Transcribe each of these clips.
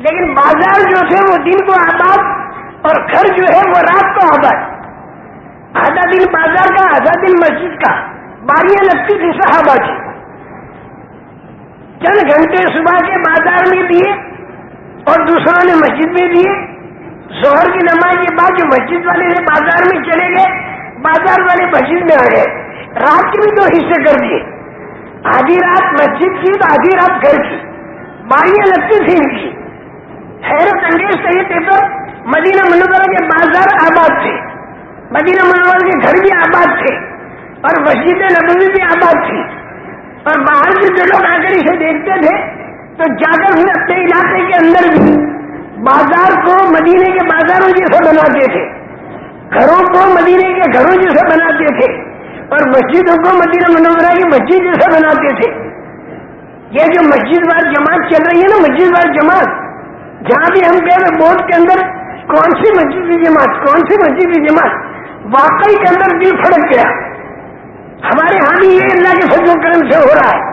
لیکن بازار جو تھے وہ دن کو آباد اور گھر جو ہے وہ رات کو آباد۔ آدھا دن بازار کا، آدھا دن مسجد کا۔ باریاں لگتی تھی صحابہ کی۔ چند گھنٹے صبح کے بازار میں دیے اور دوسروں نے مسجد میں دیے۔ شوہر کی نماز کے بعد جو مسجد والے تھے، بازار میں چلے گئے۔ بازار والے مسجد میں آ گئے۔ رات کے بھی دو حصے کر دیے۔ آدھی رات مسجد کی تو آدھی رات گھر کی۔ باریاں لگتی تھی ان کی۔ حیرت انگیز صحیح پیپر مدینہ منورہ کے بازار آباد تھے۔ مدینہ منورہ کے گھر بھی آباد تھے اور مسجد نبوی بھی آباد تھی۔ اور باہر سے جو لوگ آ کر اسے دیکھتے تھے، تو جا کر پھر اپنے علاقے کے اندر بھی بازار کو مدینے کے بازاروں جیسے بناتے تھے۔ گھروں کو مدینے کے گھروں جیسے بناتے تھے۔ اور مسجدوں کو مدینہ منورہ کی مسجد جیسے بناتے تھے۔ یہ جو مسجد وار جماعت چل رہی ہے نا، مسجد وار جماعت جہاں بھی ہم کہہ رہے بورڈ کے اندر کون سی مسجد کی جماعت، کون سی مسجد کی جماعت؟ واقعی کے اندر دل پھڑک گیا۔ ہمارے ہاں بھی یہ اللہ کے فضل کرم سے ہو رہا ہے۔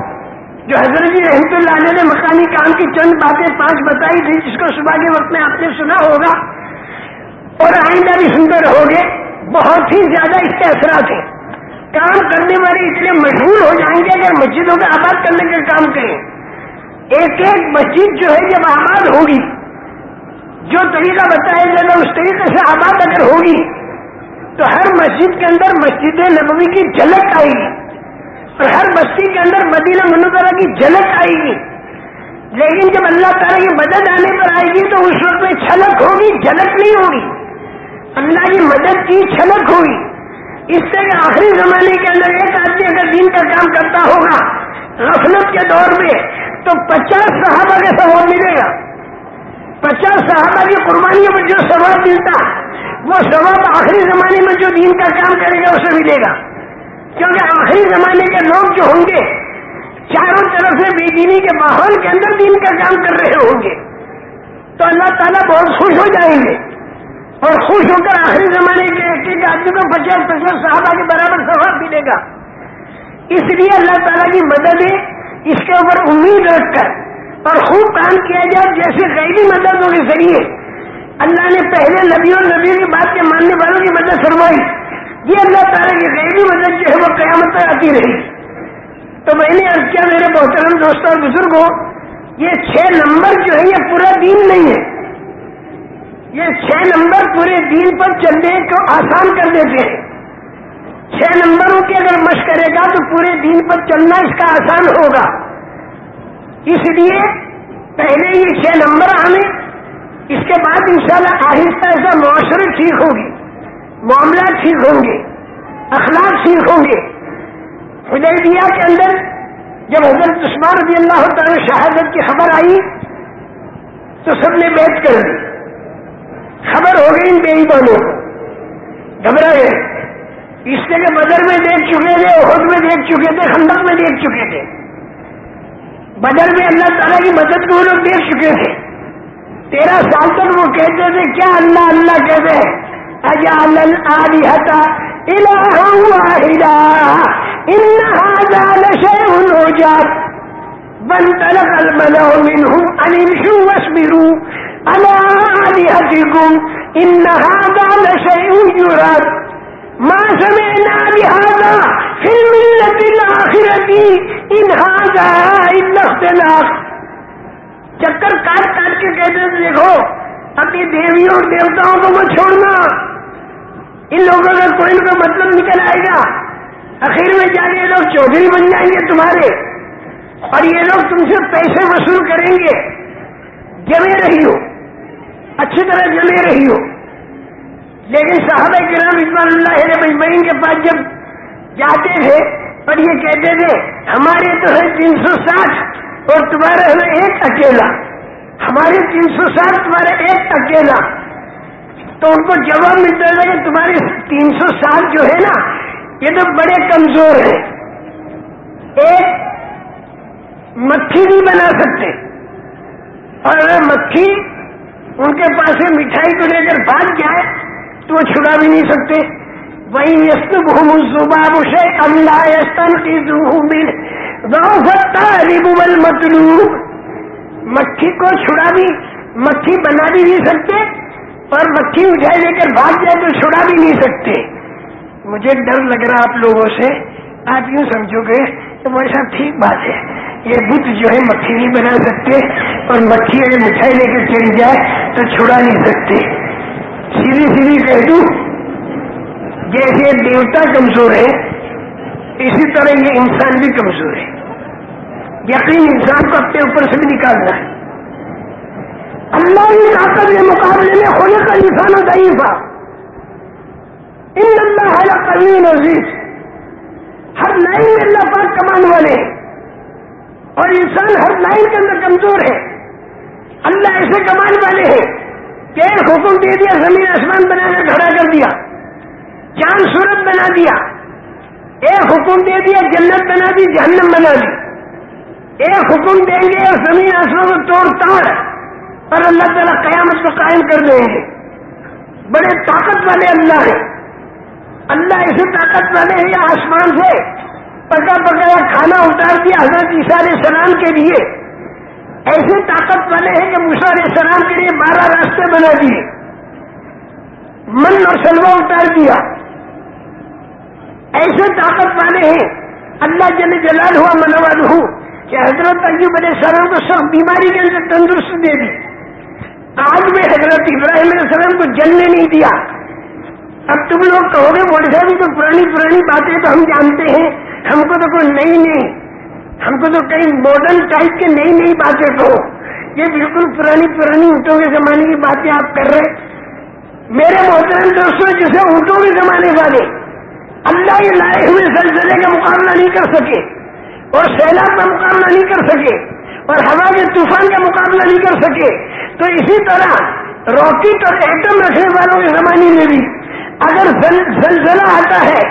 جو حضرت جی رحمت اللہ علیہ نے مکانی کام کی چند باتیں پانچ بتائی تھی جس کو صبح کے وقت میں آپ نے سنا ہوگا۔ اور آئندہ بھی سنتے رہو گے بہت ہی زیادہ اس کے اثرات ہیں۔ کام کرنے والے اس لیے مشہور ہو جائیں گے اگر مسجدوں کا آباد کرنے کا کام کریں۔ ایک ایک مسجد جو ہے، جب آباد ہوگی جو طریقہ بتایا جائے گا اس طریقے سے آباد اگر ہوگی، تو ہر مسجد کے اندر مسجد نبوی کی جھلک آئے گی۔ اور ہر بستی کے اندر مدینہ منورہ کی جھلک آئے گی۔ لیکن جب اللہ تعالیٰ کی مدد آنے پر آئے گی، تو اس وقت میں چھلک ہوگی، جھلک نہیں ہوگی۔ اللہ کی مدد کی چھلک ہوگی۔ اس سے آخری زمانے کے اندر ایک آدمی اگر دین کا کام کرتا ہوگا غفلت کے دور میں، تو پچاس صحابہ کا سواب ملے گا۔ پچاس صحابہ کی قربانیوں میں جو ثواب ملتا، وہ ثواب آخری زمانے میں جو دین کا کام کرے گا، اسے ملے گا۔ کیونکہ آخری زمانے کے لوگ جو ہوں گے، چاروں طرف سے بے دینی کے ماحول کے اندر دین کا کام کر رہے ہوں گے۔ تو اللہ تعالیٰ بہت خوش ہو جائیں گے۔ اور خوش ہو کر آخری زمانے کے ایک ایک آدمی کو پچاس پچاس صحابہ کے برابر سواب ملے گا۔ اس لیے اللہ تعالیٰ کی مدد ہے، اس کے اوپر امید رکھ کر۔ اور خوب کام کیا جائے جیسے غیبی مددوں کے ذریعے اللہ نے پہلے نبیوں نبیوں کی بات کے ماننے والوں کی مدد فرمائی۔ یہ اللہ تعالیٰ کی غیبی مدد جو ہے وہ قیامت تک آتی رہی تو میں نے ارد کیا میرے محترم دوستوں اور بزرگوں، یہ چھ نمبر جو ہے، یہ پورا دین نہیں ہے۔ یہ چھ نمبر پورے دین پر چلنے کو آسان کر دیتے ہیں۔ چھ نمبروں کی اگر مشق کرے گا تو پورے دین پر چلنا اس کا آسان ہوگا۔ اس لیے پہلے یہ چھ نمبر آنے، اس کے بعد انشاءاللہ آہستہ آہستہ معاشرے ٹھیک ہوگی معاملات ٹھیک ہوں گے، اخلاق ٹھیک ہوں گے۔ حدیبیہ کے اندر جب حضرت عثمان رضی اللہ تعالی شہادت کی خبر آئی، تو سب نے بیٹھ کر دی۔ خبر ہو گئی ان بے ایمانوں کو۔ گھبرا گئے۔ اس لیے کہ بدر میں دیکھ چکے تھے، عہد میں دیکھ چکے تھے، خندق میں دیکھ چکے تھے۔ بدر میں اللہ تعالیٰ کی مدد کو وہ لوگ دیکھ چکے تھے۔ تیرہ سال تک وہ کہتے تھے، کیا اللہ اللہ کہتے ہیں؟ أجعل الآلهة إلها واحدا إن هذا لشيء عجاب۔ فانطلق الملأ منهم أن امشوا واصبروا على آلهتكم إن هذا لشيء يراد ما سمعنا بهذا في الملة الآخرة. إن هذا إلا اختلاف. چکر کاٹ کاٹ کے کہتے تھے دیکھو، اپنی دیویوں اور دیوتاؤں کو مت چھوڑنا. ان لوگوں کا کوئی ان کا مطلب نکل آئے گا. آخر میں جا کے یہ لوگ چودھری بن جائیں گے تمہارے. اور یہ لوگ تم سے پیسے وصول کریں گے. جمے رہی ہو. اچھی طرح جمے رہی ہو. لیکن صاحب کرام اقبال اللہ مجمعین کے پاس جب جاتے تھے اور یہ کہتے تھے، ہمارے تو ہے تین سو ساٹھ اور تمہارے ہے ایک اکیلا. ہمارے تین سو ساٹھ، تمہارے ایک اکیلا. تو ان کو جواب ملتا ہے کہ تمہارے تین سو سال جو ہے نا، یہ تو بڑے کمزور ہیں. ایک مکھی نہیں بنا سکتے. اور اگر مکھی ان کے پاس سے مٹھائی کو لے کر بھاگ جائے، تو وہ چھڑا بھی نہیں سکتے. وہی مطلوب مکھی کو چھڑا بھی، مکھی بنا بھی نہیں سکتے اور مکھی اٹھائے لے کر بھاگ جائے تو چھڑا بھی نہیں سکتے۔ مجھے ڈر لگ رہا آپ لوگوں سے۔ آپ یوں سمجھو گے تو میرے ساتھ ٹھیک بات ہے۔ یہ بت جو ہے، مکھی نہیں بنا سکتے، اور مکھی اگر مٹھائی لے کر چلی جائے تو چھڑا نہیں سکتے۔ سیدھی سیدھی کہہ دوں جیسے دیوتا کمزور ہے، اسی طرح یہ انسان بھی کمزور ہے۔ یقین انسان کو اپنے اوپر سے بھی نکالنا ہے۔ اللہ کی طاقت کے مقابلے میں ہونے کا انسان ضعیف ان اللہ ہے قوی عزیز ہر لائن میں اللہ پاک کمان والے اور انسان ہر لائن کے اندر کمزور ہے۔ اللہ ایسے کمان والے ہیں کہ ایک حکم دے دیا، زمین آسمان بنا کر کھڑا کر دیا۔ چاند سورت بنا دیا ایک حکم دے دیا، جنت بنا دی، جہنم بنا دی۔ ایک حکم دیں گے اور زمین آسمان کو توڑ تاڑ۔ اور اللہ تعالیٰ قیامت کو قائم کر دیں گے۔ بڑے طاقت والے اللہ ہیں۔ اللہ ایسے طاقت والے ہیں یا آسمان سے پکا پکایا کھانا اتار دیا حضرت علیہ السلام کے لیے۔ ایسے طاقت والے ہیں کہ علیہ السلام کے لیے بارہ راستے بنا دیے۔ من اور سلوا اتار دیا۔ ایسے طاقت والے ہیں۔ اللہ جل جلال ہوا منواد ہوں کہ حضرت ایوب علیہ السلام کو سب بیماری کے اندر تندرست دے دی۔ آج میں حضرت ابراہیم علیہ السلام کو جلنے نہیں دیا۔ اب تم لوگ کہو گے بولے صاحب تو پرانی پرانی باتیں تو ہم جانتے ہیں۔ ہم کو تو کوئی نئی نہیں ہم کو تو کئی ماڈرن ٹائپ کے نئی نئی باتیں کہو۔ یہ بالکل پرانی پرانی اونٹوں کے زمانے کی باتیں آپ کر رہے میرے محترم دوستوں جسے اونٹوں کے زمانے والے اللہ یہ لائے ہوئے زلزلے کا مقابلہ نہیں کر سکے، اور سیلاب کا مقابلہ نہیں کر سکے، اور ہوا کے طوفان کا مقابلہ نہیں کر سکے۔ تو اسی طرح راکٹ اور ایٹم رکھنے والوں کے زمانے میں بھی اگر زلزلہ آتا ہے،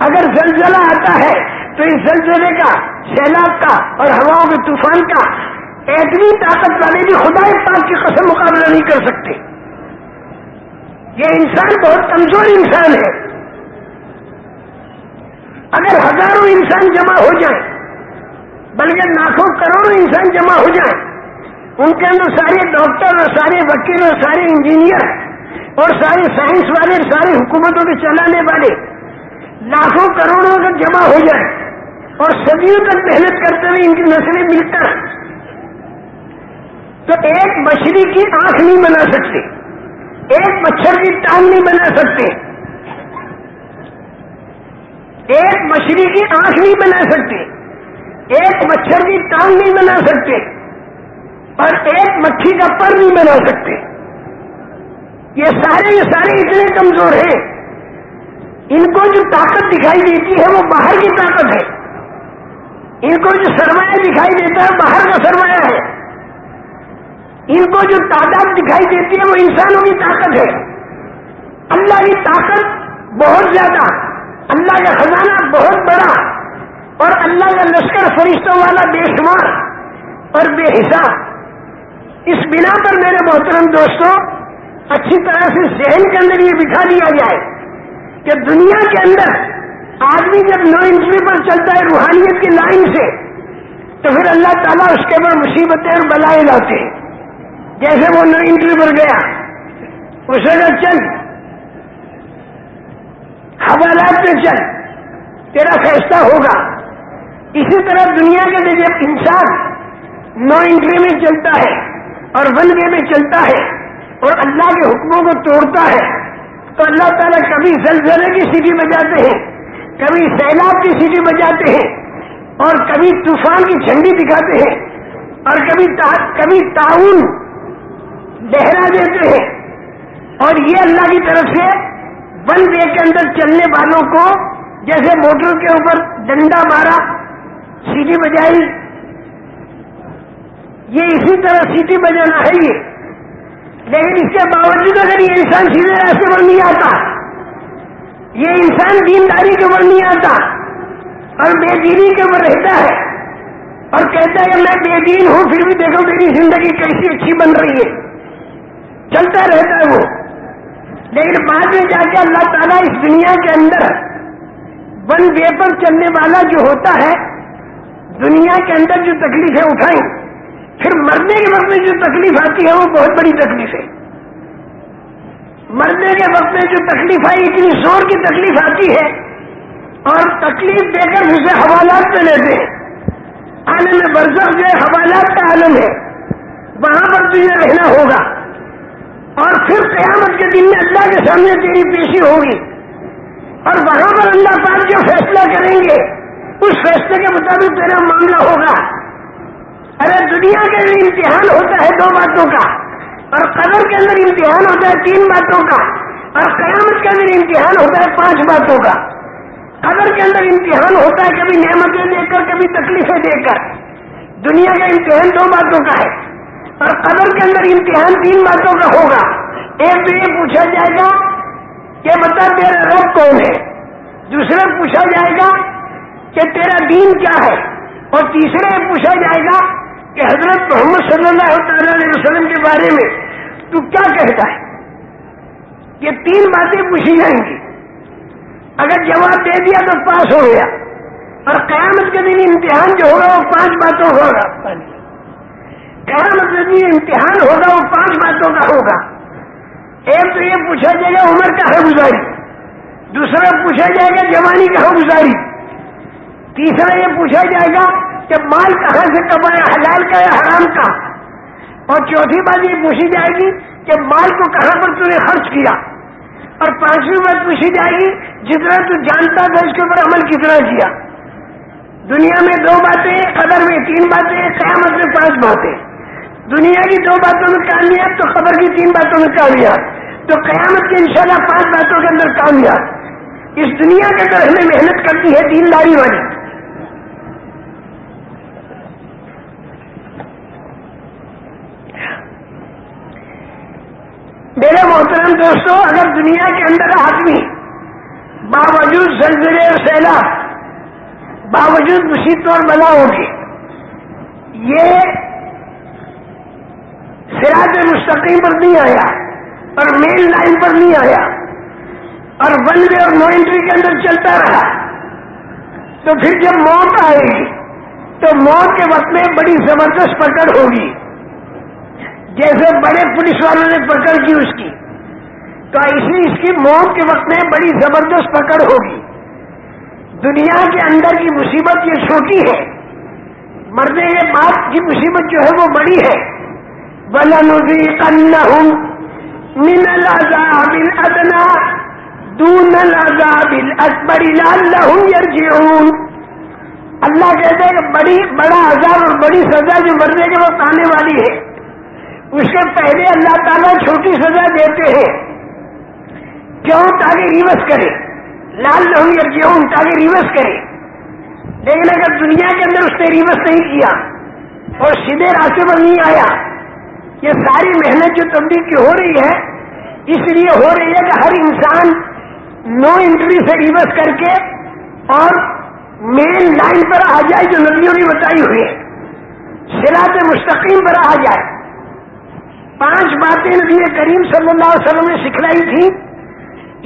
اگر زلزلہ آتا ہے، تو اس زلزلے کا، سیلاب کا اور ہواؤں کے طوفان کا ایٹمی طاقت والے بھی خدا پاک کی قسم مقابلہ نہیں کر سکتے۔ یہ انسان بہت کمزور انسان ہے۔ اگر ہزاروں انسان جمع ہو جائیں، بلکہ لاکھوں کروڑوں انسان جمع ہو جائیں، ان کے اندر سارے ڈاکٹر اور سارے وکیل اور سارے انجینئر اور سارے سائنس والے، سارے حکومتوں کے چلانے والے لاکھوں کروڑوں تک جمع ہو جائیں اور صدیوں تک محنت کرتے ہوئے ان کی نسلیں مل کر تو ایک مچھلی کی آنکھ نہیں بنا سکتے، ایک مچھر کی ٹانگ نہیں بنا سکتے۔ ایک مچھلی کی آنکھ نہیں بنا سکتے، ایک مچھر کی ٹانگ نہیں بنا سکتے اور ایک مچھی کا پر نہیں بنا سکتے۔ یہ سارے یہ سارے اتنے کمزور ہیں۔ ان کو جو طاقت دکھائی دیتی ہے وہ باہر کی طاقت ہے۔ ان کو جو سرمایہ دکھائی دیتا ہے باہر کا سرمایہ ہے۔ ان کو جو تعداد دکھائی دیتی ہے وہ انسانوں کی طاقت ہے۔ اللہ کی طاقت بہت زیادہ۔ اللہ کا خزانہ بہت بڑا اور اللہ کا لشکر فرشتوں والا بے شمار اور بے حساب۔ اس بنا پر میرے محترم دوستوں اچھی طرح سے ذہن کے اندر یہ بٹھا دیا جائے کہ دنیا کے اندر آدمی جب نو انٹری پر چلتا ہے روحانیت کی لائن سے، تو پھر اللہ تعالیٰ اس کے اوپر مصیبتیں اور بلائے لاتے ہیں۔ جیسے وہ نو انٹری پر گیا اسے اگر چل حوالات میں چل تیرا فیصلہ ہوگا۔ اسی طرح دنیا کے جب انسان نو انٹری میں چلتا ہے اور ون وے میں چلتا ہے اور اللہ کے حکموں کو توڑتا ہے، تو اللہ تعالیٰ کبھی زلزلے کی سیٹی بجاتے ہیں، کبھی سیلاب کی سیٹی بجاتے ہیں اور کبھی طوفان کی جھنڈی دکھاتے ہیں اور کبھی تا، کبھی تعاون لہرا دیتے ہیں۔ اور یہ اللہ کی طرف سے ون وے کے اندر چلنے والوں کو جیسے موٹر کے اوپر ڈنڈا مارا، سیٹی بجائی۔ یہ اسی طرح سیٹی بجانا ہے یہ۔ لیکن اس کے باوجود اگر یہ انسان سیدھے راستے پر نہیں آتا، یہ انسان دینداری کے اوپر نہیں آتا اور بے دینی کے اوپر رہتا ہے اور کہتا ہے کہ میں بے دین ہوں، پھر بھی دیکھو میری زندگی کیسی اچھی بن رہی ہے۔ چلتا رہتا ہے وہ۔ لیکن بعد میں جا کے اللہ تعالیٰ اس دنیا کے اندر ون وے پر چلنے والا جو ہوتا ہے، دنیا کے اندر جو تکلیفیں اٹھائیں، پھر مرنے کے وقت میں جو تکلیف آتی ہے وہ بہت بڑی تکلیف ہے۔ مرنے کے وقت میں جو تکلیف آئی، اتنی زور کی تکلیف آتی ہے اور تکلیف دے کر اسے حوالات پہ لیتے ہیں عالم برزخ جو ہے، حوالات کا عالم ہے۔ وہاں پر تجھے رہنا ہوگا۔ اور پھر قیامت کے دن میں اللہ کے سامنے تیری پیشی ہوگی۔ اور وہاں پر اللہ پاک جو فیصلہ کریں گے، اس فیصلے کے مطابق تیرا معاملہ ہوگا۔ ارے، دنیا کے اندر امتحان ہوتا ہے دو باتوں کا، اور قدر کے اندر امتحان ہوتا ہے تین باتوں کا، اور قیامت کے اندر امتحان ہوتا ہے پانچ باتوں کا۔ قدر کے اندر امتحان ہوتا ہے کبھی نعمتیں دے کر، کبھی تکلیفیں دے کر۔ دنیا کا امتحان دو باتوں کا ہے۔ اور قدر کے اندر امتحان تین باتوں کا ہوگا۔ ایک تو یہ پوچھا جائے گا کہ بتا تیرا رب کون ہے؟ دوسرے پوچھا جائے گا کہ تیرا دین کیا ہے؟ اور تیسرے پوچھا جائے گا کہ حضرت محمد صلی اللہ تعالی علیہ وسلم کے بارے میں تو کیا کہتا ہے؟ یہ تین باتیں پوچھی جائیں گی۔ اگر جواب دے دیا تو پاس ہو گیا۔ اور قیامت کے دن امتحان جو ہوگا وہ پانچ باتوں ہوگا۔ قیامت کے دن امتحان ہوگا وہ پانچ باتوں کا ہوگا؟ ایک تو یہ پوچھا جائے گا، عمر کہاں گزاری؟ دوسرا پوچھا جائے گا، جوانی کہاں گزاری؟ تیسرا یہ پوچھا جائے گا کہ مال کہاں سے کمایا، حلال کا یا حرام کا؟ اور چوتھی بات یہ پوچھی جائے گی کہ مال کو کہاں پر تم نے خرچ کیا؟ اور پانچویں بات پوچھی جائے گی جتنا تو جانتا تھا اس کے اوپر عمل کتنا کیا؟ دنیا میں دو باتیں، قدر میں تین باتیں، قیامت میں پانچ باتیں۔ دنیا کی دو باتوں میں کامیاب تو خبر کی تین باتوں میں کامیاب تو قیامت کی انشاءاللہ پانچ باتوں کے اندر کامیاب اس دنیا کے اندر ہمیں محنت کرتی ہے تین لاری والی۔ میرے محترم دوستوں اگر دنیا کے اندر آدمی باوجود زلزلے اور سیلاب، باوجود مصیبتوں اور بلاؤں کے، یہ سراج مستقیم پر نہیں آیا، اور مین لائن پر نہیں آیا، اور ون وے اور نو انٹری کے اندر چلتا رہا۔ تو پھر جب موت آئے گی، تو موت کے وقت میں بڑی زبردست پکڑ ہوگی۔ جیسے بڑے پولیس والوں نے پکڑ کی اس کی۔ تو ایسی اس کی موت کے وقت میں بڑی زبردست پکڑ ہوگی۔ دنیا کے اندر کی مصیبت یہ چھوٹی ہے۔ مرنے کے بعد کی مصیبت جو ہے وہ بڑی ہے۔ وَلَنُذِيقَنَّهُمْ مِنَ الْعَذَابِ الْأَدْنَى دُونَ الْعَذَابِ الْأَكْبَرِ لَعَلَّهُمْ يَرْجِعُونَ. اللہ کہتے ہیں کہ بڑی بڑا عذاب اور بڑی سزا جو مرنے کے وقت آنے والی ہے، اس سے پہلے اللہ تعالیٰ چھوٹی سزا دیتے ہیں۔ کیوں؟ تاکہ ریوس کرے۔ لال لہوں یرجعون تاکہ ریوس کرے۔ لیکن اگر دنیا کے اندر اس نے ریوس نہیں کیا اور سیدھے راستے پر نہیں آیا یہ ساری محنت جو تبدیل کی ہو رہی ہے، اس لیے ہو رہی ہے کہ ہر انسان نو انٹری سے ریورس کر کے اور مین لائن پر آ جائے جو نبیوں نے بتائی ہوئی ہے۔ سراط مستقیم پر آ جائے۔ پانچ باتیں نبی کریم صلی اللہ علیہ وسلم نے سکھلائی تھی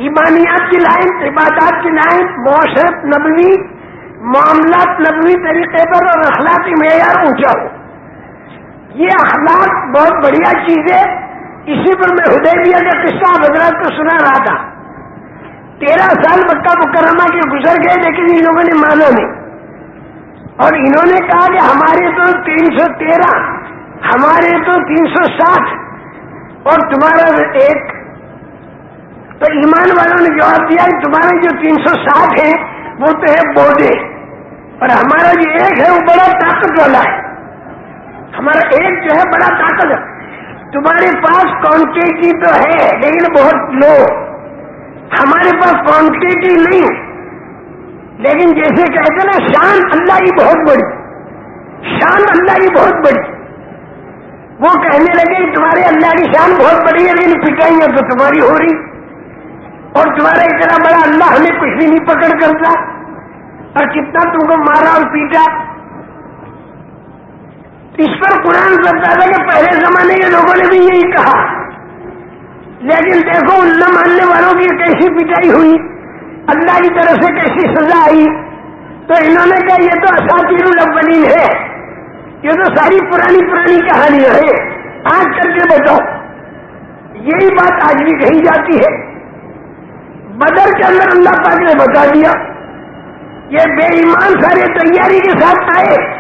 ایمانیات کی لائن، عبادات کی لائن، معاشرت نبوی، معاملات نبوی طریقے پر اور اخلاقی معیار اونچا ہو۔ یہ اخلاق بہت بڑھیا چیز ہے۔ اسی پر میں ہدیبیہ کا قصہ حضرات کو سنا رہا تھا۔ تیرہ سال مکہ مکرمہ کے گزر گئے، لیکن ان لوگوں نے مانا نہیں اور انہوں نے کہا کہ ہمارے تو تین سو تیرہ، ہمارے تو تین سو ساٹھ۔ اور تمہارا ایک۔ تو ایمان والوں نے جواب دیا کہ تمہارے جو تین سو ساٹھ ہیں، وہ تو ہے بودے۔ اور ہمارا جو ایک ہے، وہ بڑا طاقت والا ہے۔ ہمارا ایک جو ہے بڑا طاقت تمہارے پاس کوانٹٹی تو ہے، لیکن بہت لو ہمارے پاس کوانٹٹی نہیں لیکن جیسے کہتے نا، شان اللہ کی بہت بڑی۔ شان اللہ کی بہت بڑی۔ وہ کہنے لگے، تمہارے اللہ کی شان بہت بڑی ہے، لیکن پٹائیاں تو تمہاری ہو رہی۔ اور تمہارا اتنا بڑا اللہ ہمیں کچھ بھی نہیں پکڑ کرتا۔ اور کتنا تم کو مارا اور پیٹا۔ اس پر قرآن کرتا تھا کہ پہلے زمانے کے لوگوں نے بھی یہی کہا۔ لیکن دیکھو ان نہ ماننے والوں کی کیسی پٹائی ہوئی؟ اللہ کی طرف سے کیسی سزا آئی؟ تو انہوں نے کہا، یہ تو اساتیر الاولین ہے۔ یہ تو ساری پرانی پرانی کہانیاں ہیں۔ آج کر کے بتاؤ، یہی بات آج بھی کہی جاتی ہے۔ بدر کے اندر اللہ پاک نے بتا دیا، یہ بے ایمان سارے تیاری کے ساتھ آئے۔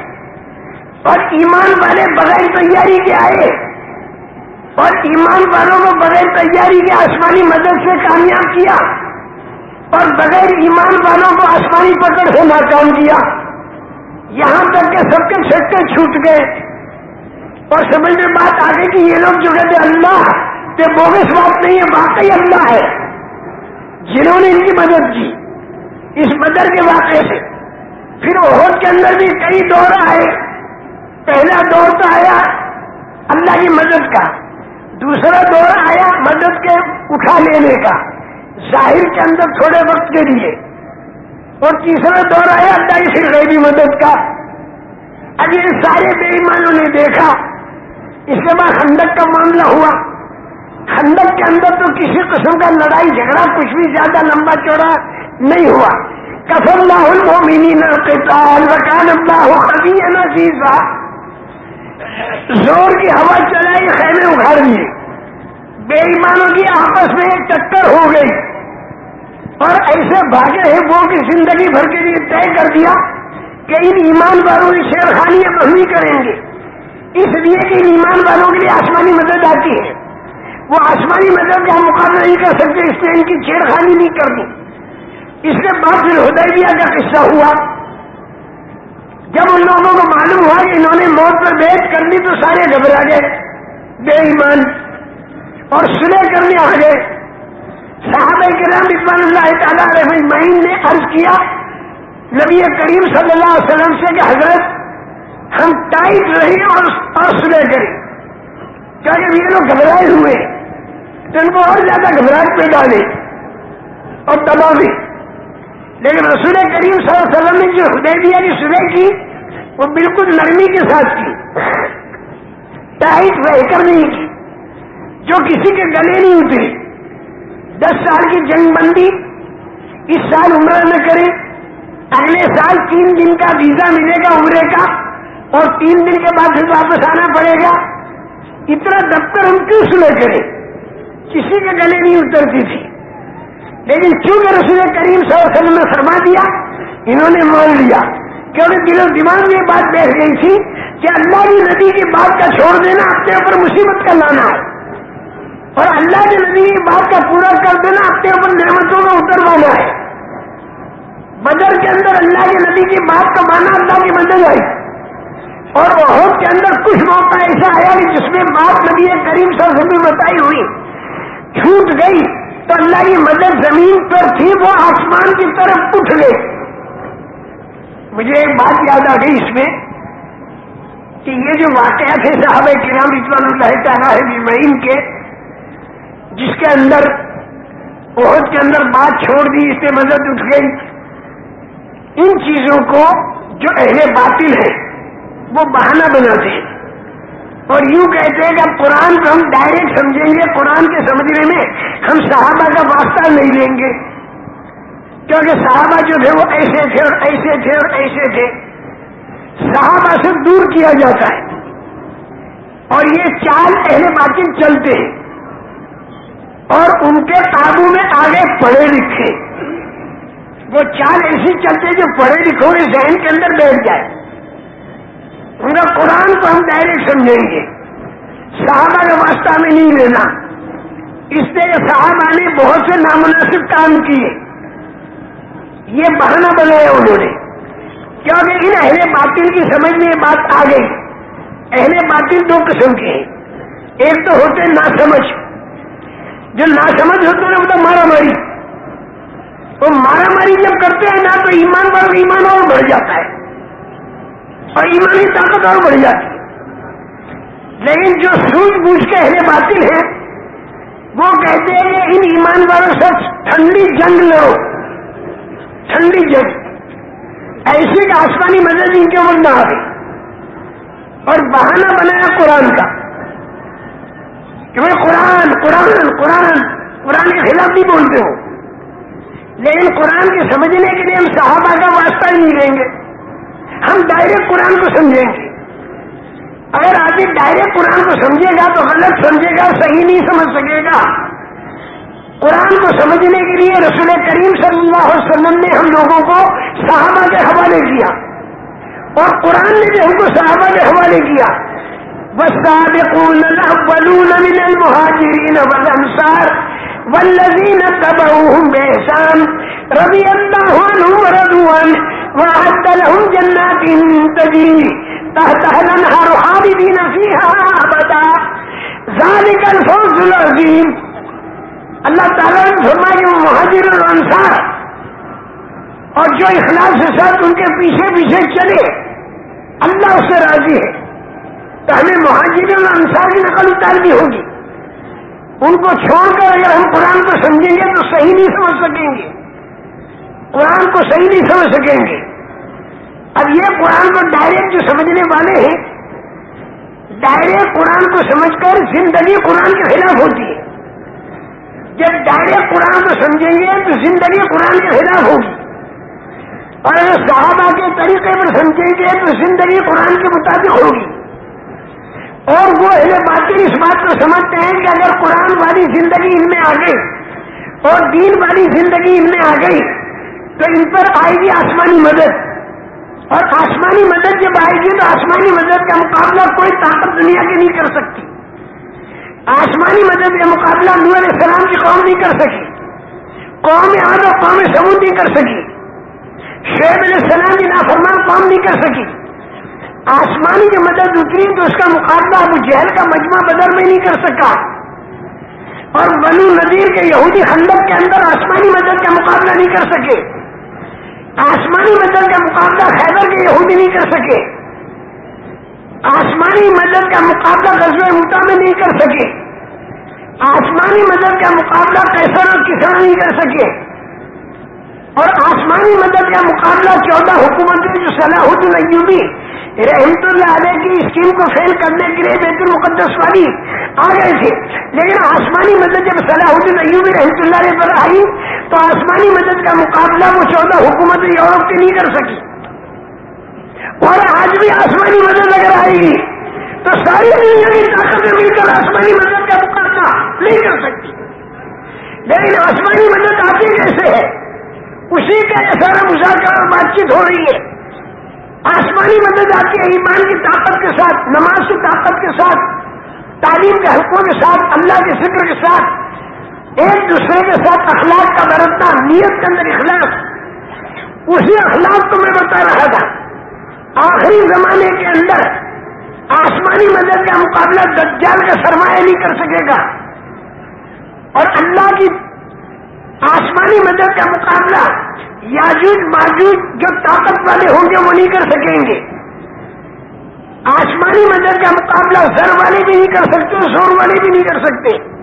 اور ایمان والے بغیر تیاری کے آئے۔ اور ایمان والوں کو بغیر تیاری کے آسمانی مدد سے کامیاب کیا۔ اور بغیر ایمان والوں کو آسمانی پکڑ سے ناکام کیا۔ یہاں تک کہ سب کے چھٹے چھوٹ گئے۔ اور سمجھ میں بات آ گئی کہ یہ لوگ جو کہتے اللہ، کہ بوگس بات نہیں ہے، واقعی اللہ ہے۔ جنہوں نے ان کی مدد کی، اس مدد کے واقعے سے۔ پھر عہد کے اندر بھی کئی دور آئے۔ پہلا دور تو آیا اللہ کی مدد کا، دوسرا دور آیا مدد کے اٹھا لینے کا، ظاہر کے اندر تھوڑے وقت کے لیے۔ اور تیسرا دور آیا اللہ کی پھر غیبی مدد کا۔ اب یہ سارے بے ایمانوں نے دیکھا۔ اس کے بعد ہندک کا معاملہ ہوا۔ ہندک کے اندر تو کسی قسم کا لڑائی جھگڑا کچھ بھی زیادہ لمبا چوڑا نہیں ہوا۔ کفر اللہ المومنین قتال وکان اللہ خبی نصیبہ زور کی ہوا چلائی، خیمے اگاڑ لیے۔ بے ایمانوں کی آپس میں ایک چکر ہو گئی۔ اور ایسے بھاگے ہیں وہ کی زندگی بھر کے لیے طے کر دیا کہ ان ایمان والوں کی شیر خانی اب نہیں کریں گے۔ اس لیے کہ ان ایمان والوں کے لیے آسمانی مدد آتی ہے۔ وہ آسمانی مدد کا مقابلہ نہیں کر سکتے، اس لیے ان کی چھیڑ خانی نہیں کرنی اس کے بعد پھر ہدیبیہ کا قصہ ہوا۔ جب ان لوگوں کو معلوم ہوا کہ انہوں نے موت پر بیچ کر لی تو سارے گھبرا گئے، بے ایمان، اور سلے کرنے آ گئے۔ صحابہ کرام رضوان اللہ تعالیٰ رحمین نے عرض کیا، نبی کریم صلی اللہ علیہ وسلم سے کہ حضرت، ہم ٹائٹ رہے اور سلے کریں۔ کیونکہ یہ لوگ گھبرائے ہوئے تو ان کو اور زیادہ گھبراہٹ پہ ڈالے اور دبا بھی لیکن رسول کریم صلی اللہ علیہ وسلم نے جو ہدیبیہ کی صبح کی وہ بالکل نرمی کے ساتھ کی۔ ٹائٹ رہ کر نہیں کی۔ جو کسی کے گلے نہیں اتری دس سال کی جنگ بندی۔ اس سال عمرہ نہ کرے۔ اگلے سال تین دن کا ویزا ملے گا عمرے کا۔ اور تین دن کے بعد پھر واپس آنا پڑے گا۔ اتنا دفتر ہم کیوں سلے کریں؟ کسی کے گلے نہیں اترتی تھی۔ لیکن کیونکہ رسول کریم صلی اللہ علیہ وسلم نے فرما دیا؟ انہوں نے مان لیا۔ کیونکہ دل و دماغ میں یہ بات بیٹھ گئی تھی کہ اللہ کی ندی کی بات کا چھوڑ دینا، اپنے اوپر مصیبت کا لانا۔ ہے اور اللہ کے نبی کی بات کا پورا کر دینا، اپنے اوپر نعمتوں کا اتروانا ہے۔ بدر کے اندر اللہ کے نبی کی بات کا مانا اللہ کی مدد آئی۔ اور عہد کے اندر کچھ موقع ایسا آیا کہ جس میں بات نبی کریم سر سے بھی بتائی ہوئی۔ چھوٹ گئی تو اللہ کی مدد زمین پر تھی، وہ آسمان کی طرف اٹھ گئی مجھے ایک بات یاد آ گئی اس میں کہ یہ جو واقعہ تھے صاحب کرام رضوان اللہ تعالیٰ ہے کے، جس کے اندر، عہد کے اندر بات چھوڑ دی، اس سے مدد اٹھ گئی، ان چیزوں کو جو اہل باطل ہے وہ بہانہ بناتے ہیں۔ اور یوں کہتے ہیں کہ اب قرآن کو ہم ڈائریکٹ سمجھیں گے، قرآن کے سمجھنے میں ہم صحابہ کا واسطہ نہیں لیں گے۔ کیونکہ صحابہ جو تھے وہ ایسے تھے اور ایسے تھے اور ایسے تھے۔ صحابہ سے دور کیا جاتا ہے۔ اور یہ چال اہل باطل چلتے ہیں۔ اور ان کے قابو میں آگے پڑھے لکھے۔ وہ چال ایسی چلتے جو پڑھے لکھوں کے ذہن کے اندر بیٹھ جائے۔ ان کا قرآن کو ہم ڈائریکٹ سمجھیں گے۔ صحابہ کا واسطہ میں نہیں لینا اس سے صحابہ نے بہت سے نامناسب کام کیے۔ یہ بہانہ بنایا انہوں نے کیونکہ ان اہل باطل کی سمجھ میں یہ بات آ گئی۔ اہل باطل دو قسم کے ہیں۔ ایک تو ہوتے نہ سمجھ جو نہ سمجھ ہوتے ہیں وہ تو مارا ماری تو مارا ماری جب کرتے ہیں نا تو ایمان پر ایمان اور بڑھ جاتا ہے۔ اور ایمانی طاقت اور بڑھ جاتی ہے۔ لیکن جو سوچ بوجھ کے اہل باطل ہیں، وہ کہتے ہیں کہ ان ایمان والوں سے ٹھنڈی جنگ لڑو۔ ٹھنڈی جنگ ایسے کہ آسمانی مدد ان کے اوپر نہ آ اور بہانہ بنایا قرآن کا۔ کہ میں قرآن قرآن قرآن قرآن کے خلاف نہیں بولتے ہو۔ لیکن قرآن کے سمجھنے کے لیے ہم صحابہ کا واسطہ ہی نہیں لیں گے۔ ہم ڈائریکٹ قرآن کو سمجھیں گے۔ اگر آدمی ڈائریکٹ قرآن کو سمجھے گا تو غلط سمجھے گا، صحیح نہیں سمجھ سکے گا۔ قرآن کو سمجھنے کے لیے رسول کریم صلی اللہ علیہ وسلم نے ہم لوگوں کو صحابہ کے حوالے کیا اور قرآن نے بھی ہم کو صحابہ کے حوالے کیا۔ والسابقون الأولون من المهاجرين والأنصار والذين تبعوهم بإحسان رضي الله عنهم ورضوا عنه وأعد لهم جنات تجري تحتها الأنهار خالدين فيها أبدا۔ ذلك الفوز العظيم۔ اللہ تعالیٰ نے فرمایا کہ وہ مہاجر اور انصار اور جو اخلاص کے ساتھ ان کے پیچھے پیچھے چلے، اللہ اس سے راضی ہے۔ تو ہمیں مہاجر اور انصار کی نقل اتارنی ہوگی۔ ان کو چھوڑ کر اگر ہم قرآن کو سمجھیں گے تو صحیح نہیں سمجھ سکیں گے۔ قرآن کو صحیح نہیں سمجھ سکیں گے۔ اب یہ قرآن کو ڈائریکٹ جو سمجھنے والے ہیں ڈائریکٹ قرآن کو سمجھ کر زندگی قرآن کے خلاف ہوتی ہے۔ جب ڈائریکٹ قرآن کو سمجھیں گے تو زندگی قرآن کے خلاف ہوگی۔ اور اگر صحابہ کے طریقے پر سمجھیں گے تو زندگی قرآن کے مطابق ہوگی۔ اور وہ اہل باطل اس بات کو سمجھتے ہیں کہ اگر قرآن والی زندگی ان میں آ گئی اور دین والی زندگی ان میں آ گئی تو ان پر آئے گی آسمانی مدد۔ اور آسمانی مدد جب آئے گی تو آسمانی مدد کا مقابلہ کوئی طاقت دنیا کی نہیں کر سکتی۔ آسمانی مدد کا مقابلہ نور علیہ السلام کی قوم نہیں کر سکی۔ قوم آد قوم سبوت نہیں کر سکی۔ شعیب علیہ السلام کی نافرمان قوم نہیں کر سکی۔ آسمانی کی مدد اتری تو اس کا مقابلہ ابو جہل کا مجمع بدر میں نہیں کر سکا۔ اور بنو نذیر کے یہودی خندق کے اندر آسمانی مدد کا مقابلہ نہیں کر سکے۔ آسمانی مدد کا مقابلہ خیبر کے یہودی نہیں کر سکے۔ آسمانی مدد کا مقابلہ غزل متا میں نہیں کر سکے۔ آسمانی مدد کا مقابلہ کیسر اور کسان نہیں کر سکے۔ اور آسمانی مدد کا مقابلہ چودہ حکومتیں جو صلاح الدین ایوبی رحمت اللہ علیہ کی اسکیم کو فیل کرنے کے لیے بیت المقدس والی آ گئے تھے۔ لیکن آسمانی مدد جب صلاح الدین ایوبی رحمت اللہ علیہ پر آئی، تو آسمانی مدد کا مقابلہ وہ چودہ حکومت یورپ کی نہیں کر سکی۔ اور آج بھی آسمانی مدد اگر آئے گی۔ تو ساری دنیا کی طاقتیں مل کر آسمانی مدد کا مقابلہ نہیں کر سکتی۔ لیکن آسمانی مدد آتی کیسے ہے؟ اسی کا یہ سارا مذاکرہ اور بات چیت ہو رہی ہے۔ آسمانی مدد آتی ہے ایمان کی طاقت کے ساتھ، نماز کی طاقت کے ساتھ، تعلیم کے حلقوں کے ساتھ، اللہ کے فکر کے ساتھ، ایک دوسرے کے ساتھ اخلاق کا برتنا نیت کے اندر اخلاق۔ اسی اخلاق کو میں بتا رہا تھا۔ آخری زمانے کے اندر آسمانی مدد کا مقابلہ دجال کا سرمایہ نہیں کر سکے گا۔ اور اللہ کی آسمانی مدد کا مقابلہ یاجوج، ماجوج جو طاقت والے ہوں گے وہ نہیں کر سکیں گے۔ آسمانی مدد کا مقابلہ زر والے بھی نہیں کر سکتے، زور والے بھی نہیں کر سکتے۔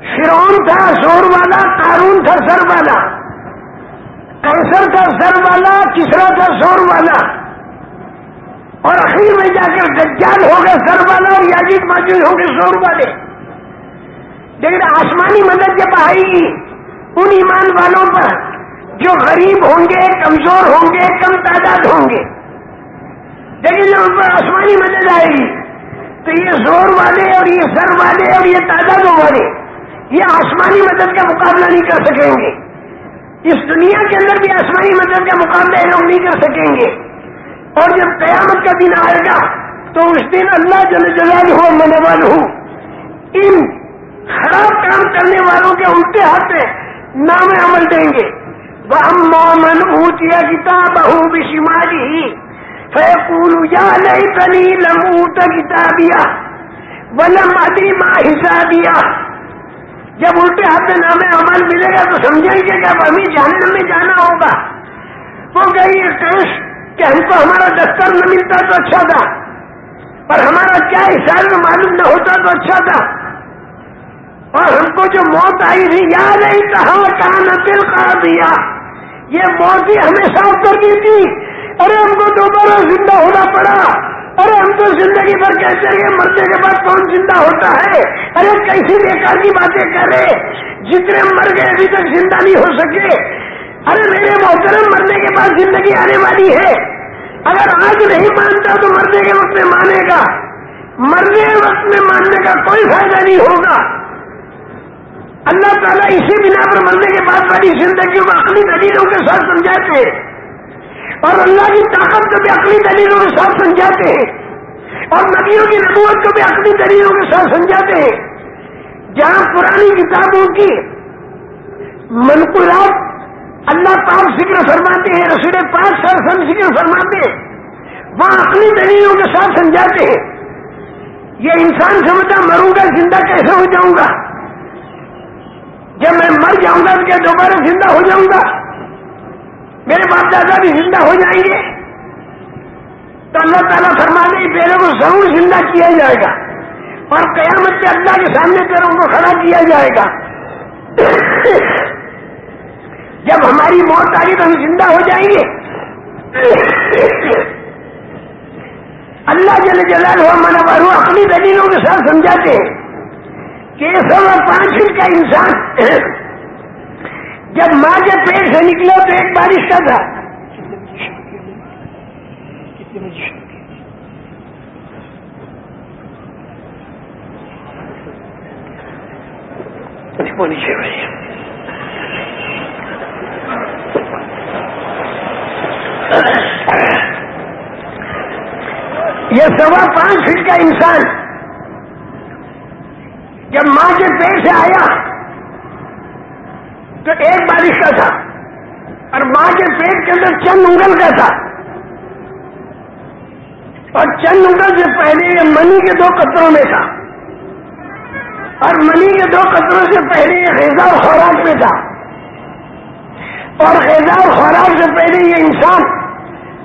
فرون تھا، زور والا، قارون تھا، زر والا۔ کینسر تھا، زر والا، کسرا تھا، زور والا۔ اور اخیر میں جا کر دجال ہو گئے زر والا اور یاجوج ماجوج ہوں گے زور والے۔ لیکن آسمانی مدد جب آئے گی ان ایمان والوں پر، جو غریب ہوں گے، کمزور ہوں گے، کم تعداد ہوں گے۔ لیکن جب ان پر آسمانی مدد آئے گی تو یہ زور والے اور یہ سر والے اور یہ تعدادوں والے، یہ آسمانی مدد کا مقابلہ نہیں کر سکیں گے۔ اس دنیا کے اندر بھی آسمانی مدد کا مقابلہ یہ لوگ نہیں کر سکیں گے۔ اور جب قیامت کا دن آئے گا تو اس دن اللہ جل جلال ہو منوال ہوں۔ ان خراب کام کرنے والوں کے الٹے ہاتھ نام عمل دیں گے۔ من اوتي كتابه بشماله فيقول يا ليتني لم اوت كتابيا ولم ادري ما حسابيا جب الٹے ہاتھ میں نام عمل ملے گا تو سمجھیں گے کہ اب ہمیں جانے میں جانا ہوگا۔ وہ گئی کیش کہ ہم کو ہمارا دفتر نہ ملتا تو اچھا تھا، پر ہمارا کیا حساب میں معلوم نہ ہوتا تو اچھا تھا۔ اور ہم کو جو موت آئی تھی یاد نہیں کہاں کہاں دل کا دیا یہ موت ہی ہمیں صاف کر دی تھی۔ ارے، ہم کو دوبارہ زندہ ہونا پڑا۔ ارے، ہم تو زندگی بھر کہتے ہیں مرنے کے بعد کون زندہ ہوتا ہے؟ ارے، کیسی بیکار کی باتیں کر رہے؟ جتنے مر گئے، ابھی تک زندہ نہیں ہو سکے۔ ارے میرے محترم، مرنے کے بعد زندگی آنے والی ہے۔ اگر آج نہیں مانتا تو مرنے کے وقت میں مانے گا۔ مرنے وقت میں ماننے کا کوئی فائدہ نہیں ہوگا۔ اللہ تعالیٰ اسی بنا پر مرنے کے بعد والی زندگی کو اپنی دلیلوں کے ساتھ سمجھاتے ہیں۔ اور اللہ کی طاقت کو بھی اپنی دلیلوں کے ساتھ سمجھاتے ہیں۔ اور نبیوں کی نبوت کو بھی اپنی دلیلوں کے ساتھ سمجھاتے ہیں۔ جہاں پرانی کتابوں کی منقولات اللہ پاک ذکر فرماتے ہیں، رسول پاک سال سن ذکر فرماتے ہیں۔ وہاں اپنی دلیلوں کے ساتھ سمجھاتے ہیں۔ یہ انسان سمجھتا مروں گا، زندہ کیسے ہو جاؤں گا؟ جب میں مر جاؤں گا، تو کیا دوبارہ زندہ ہو جاؤں گا؟ میرے باپ دادا بھی زندہ ہو جائیں گے۔ تو اللہ تعالیٰ فرما دے پیروں کو ضرور زندہ کیا جائے گا۔ اور قیامت کے اللہ کے سامنے پیروں کو کھڑا کیا جائے گا۔ جب ہماری موت آئی تو ہم زندہ ہو جائیں گے۔ اللہ جل جلال ہوا منا بارو اپنی دلیلوں کے ساتھ سمجھاتے ہیں کہ سوا پانچ فٹ کا انسان جب ماں کے پیٹ سے نکلا تو ایک بارش کا تھا۔ یہ سوا پانچ فٹ کا انسان جب ماں کے پیٹ سے آیا تو ایک بارش کا تھا اور ماں کے پیٹ کے اندر چند انگل کا تھا اور چند انگل سے پہلے یہ منی کے دو قطروں میں تھا اور منی کے دو قطروں سے پہلے یہ غذا خوراک میں تھا اور غذا خوراک سے پہلے یہ انسان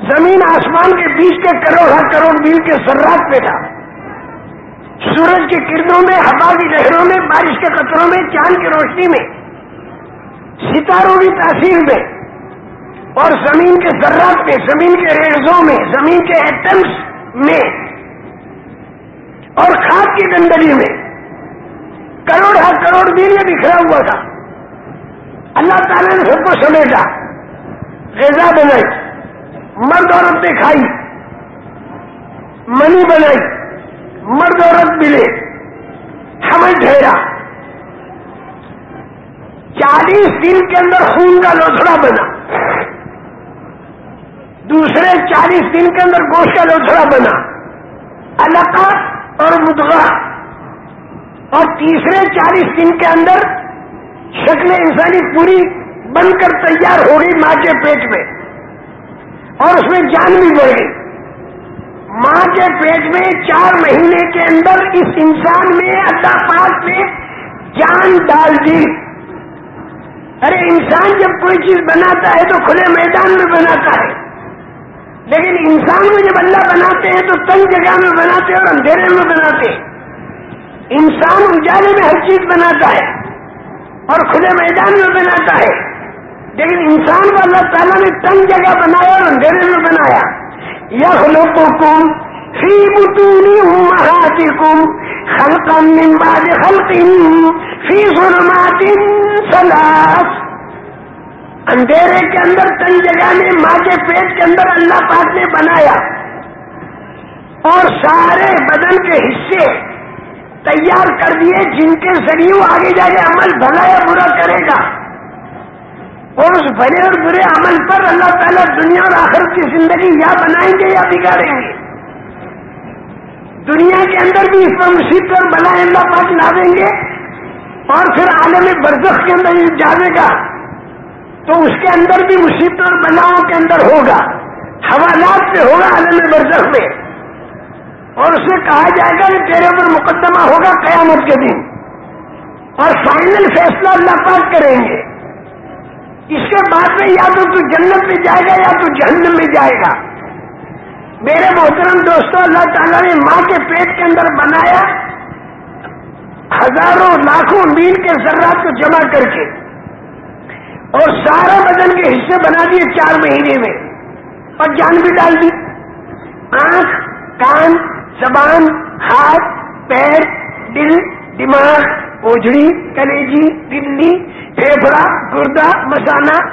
زمین آسمان کے بیچ کے کروڑ ہر کروڑ میل کے سرات پہ تھا۔ سورج کی کرنوں میں، ہوا کی لہروں میں، بارش کے قطروں میں، چاند کی روشنی میں، ستاروں کی تاثیر میں، اور زمین کے ذرات میں، زمین کے ریڑزوں میں، زمین کے ایٹمس میں، اور کھاد کی گندگی میں۔ کروڑ ہر کروڑ دیر یہ بکھرا ہوا تھا۔ اللہ تعالی نے سب کو سمیٹا۔ غذا بنائی۔ مرد عورت نے کھائی منی بنائی، مرد عورت ملے، ہمیں ٹھہرا۔ چالیس دن کے اندر خون کا لوتھڑا بنا۔ دوسرے چالیس دن کے اندر گوشت کا لوتھڑا بنا۔ القا اور مدغا۔ اور تیسرے چالیس دن کے اندر شکل انسانی پوری بن کر تیار ہو گئی ماں کے پیٹ میں۔ اور اس میں جان بھی بڑھ گئی۔ ماں کے پیٹ میں چار مہینے کے اندر اس انسان میں اللہ پاک نے جان ڈال دی۔ ارے، انسان جب کوئی چیز بناتا ہے تو کھلے میدان میں بناتا ہے۔ لیکن انسان کو جب اللہ بناتے ہیں تو تنگ جگہ میں بناتے ہیں اور اندھیرے میں بناتے۔ ہیں انسان اجالے میں ہر چیز بناتا ہے اور کھلے میدان میں بناتا ہے۔ لیکن انسان کو اللہ تعالیٰ نے تنگ جگہ بنایا اور اندھیرے میں بنایا۔ يخلقكم في بطون أمهاتكم خلقا من بعد خلق في ظلمات ثلاث۔ اندھیرے کے اندر تن جگہ میں، ماں کے پیٹ کے اندر اللہ پاک نے بنایا۔ اور سارے بدن کے حصے تیار کر دیے، جن کے ذریعے آگے جا کے عمل بھلا یا برا کرے گا۔ اور اس بڑے اور برے عمل پر اللہ تعالیٰ دنیا اور آخر کی زندگی یا بنائیں گے یا بگاڑیں گے۔ دنیا کے اندر بھی اس پر مصیبت اور بلا اللہ پاک لا دیں گے۔ اور پھر عالم برزخ کے اندر جانے گا، تو اس کے اندر بھی مصیبت اور بلاؤں کے اندر ہوگا۔ حوالات سے ہوگا عالم برزخ میں۔ اور اسے کہا جائے گا کہ تیرے پر مقدمہ ہوگا قیامت کے دن۔ اور فائنل فیصلہ اللہ پاک کریں گے۔ اس کے بعد میں یا تو تو جنت میں جائے گا یا تو جہنم میں جائے گا۔ میرے محترم دوستوں اللہ تعالیٰ نے ماں کے پیٹ کے اندر بنایا ہزاروں لاکھوں میل کے ذرات کو جمع کر کے اور سارا بدن کے حصے بنا دیے چار مہینے میں۔ اور جان بھی ڈال دی۔ آنکھ، کان، زبان، ہاتھ، پیر، دل، دماغ اوجڑی کلیجی دلی پھیپڑا گردا مسانا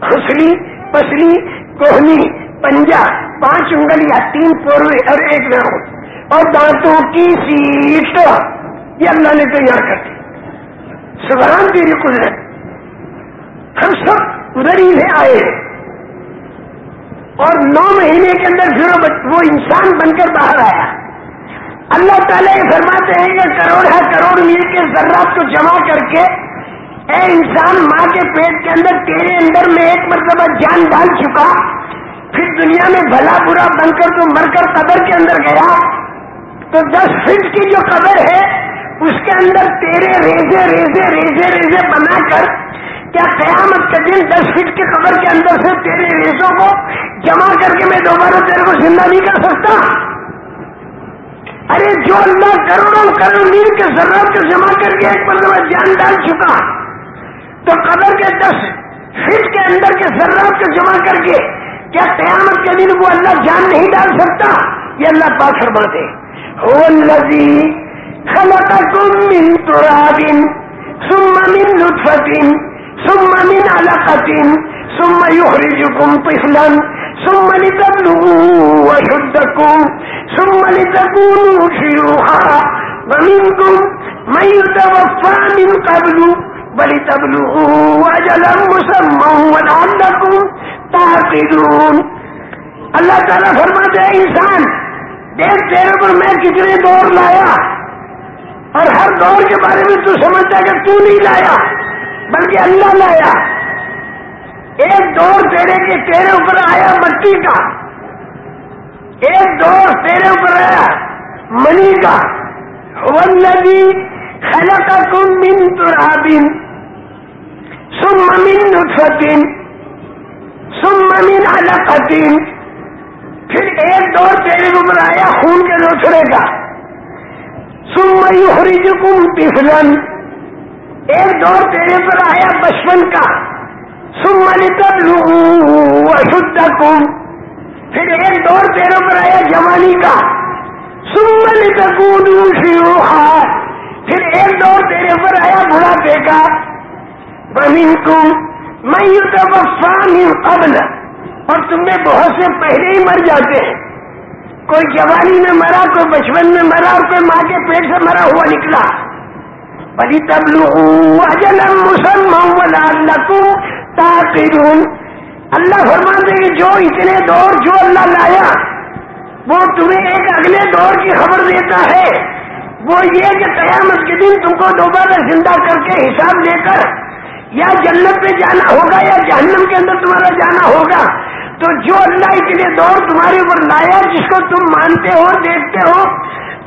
خسلی، پسلی کوہنی پنجا پانچ انگلیاں، تین پوروے اور ایک ناؤ اور دانتوں کی سیٹ۔ یہ اللہ نے تیار کر دی۔ سبحان تیری قدرت۔ ہم سب ادھر ہی آئے ہیں۔ اور نو مہینے کے اندر پھر وہ انسان بن کر باہر آیا۔ اللہ تعالیٰ یہ فرماتے ہیں کہ کروڑ ہے، کروڑ میل کے ذرات کو جمع کر کے اے انسان ماں کے پیٹ کے اندر، تیرے اندر میں ایک مرتبہ جان ڈال چکا، پھر دنیا میں بھلا برا بن کر تو مر کر قبر کے اندر گیا۔ تو دس فٹ کی جو قبر ہے، اس کے اندر تیرے ریزے ریزے ریزے ریزے بنا کر کیا قیامت کے دن دس فٹ کی قبر کے اندر سے تیرے ریزوں کو جمع کر کے میں دوبارہ تیرے کو زندہ نہیں کر سکتا؟ ارے جو اللہ کروڑوں کروڑ نیل کے ضرورت کو جمع کر کے ایک مرتبہ جان ڈال چکا۔ تو قبر کے دس فٹ کے اندر کے ضرورت کو جمع کر کے، کیا قیامت کے دن وہ اللہ جان نہیں ڈال سکتا؟ یہ اللہ پاک فرماتے الذي خلقكم من تراب ثم من نطفة ثم من علقة ثم يخرجكم طفلا، ثم لتبلغوا وشدكم ثم لتكونوا شيوخا ومنكم من يتوفى من قبل، ولتبلغوا أجلا مسمى ولعلكم تعقلون. اللہ تعالیٰ فرماتے ہیں، انسان، دیکھ تیرے پر میں کتنے دور لایا، اور ہر دور کے بارے میں تو سمجھتا کہ تو نہیں لایا، بلکہ اللہ لایا۔ ایک دور تیرے کے تیرے اوپر آیا مٹی کا۔ ایک دور تیرے اوپر آیا منی کا۔ ولدی خلق کم من ترابن سم من نطفتن سم من علقتن پھر ایک دور تیرے اوپر آیا خون کے دوسرے کا۔ سم یخرجکم طفلن ایک دور تیرے پر آیا بچپن کا۔ سمن پھر ایک دور پیروں پر آیا جوانی کا. سمن تکونو شیوخا پھر ایک دور تیرے پر آیا بڑھاپے کا. ومنکم من یتوفا من قبل. اور تم میں بہت سے پہلے ہی مر جاتے ہیں. کوئی جوانی میں مرا، کوئی بچپن میں مرا، اور کوئی ماں کے پیٹ سے مرا ہوا نکلا. بلی تبلو اجل مسلم ولا اللہ فرما دے کہ جو اتنے دور جو اللہ لایا، وہ تمہیں ایک اگلے دور کی خبر دیتا ہے۔ وہ یہ کہ قیامت کے دن تم کو دوبارہ زندہ کر کے حساب لے کر یا جنت پہ جانا ہوگا یا جہنم کے اندر تمہارا جانا ہوگا۔ تو جو اللہ اتنے دور تمہارے اوپر لایا، جس کو تم مانتے ہو، دیکھتے ہو،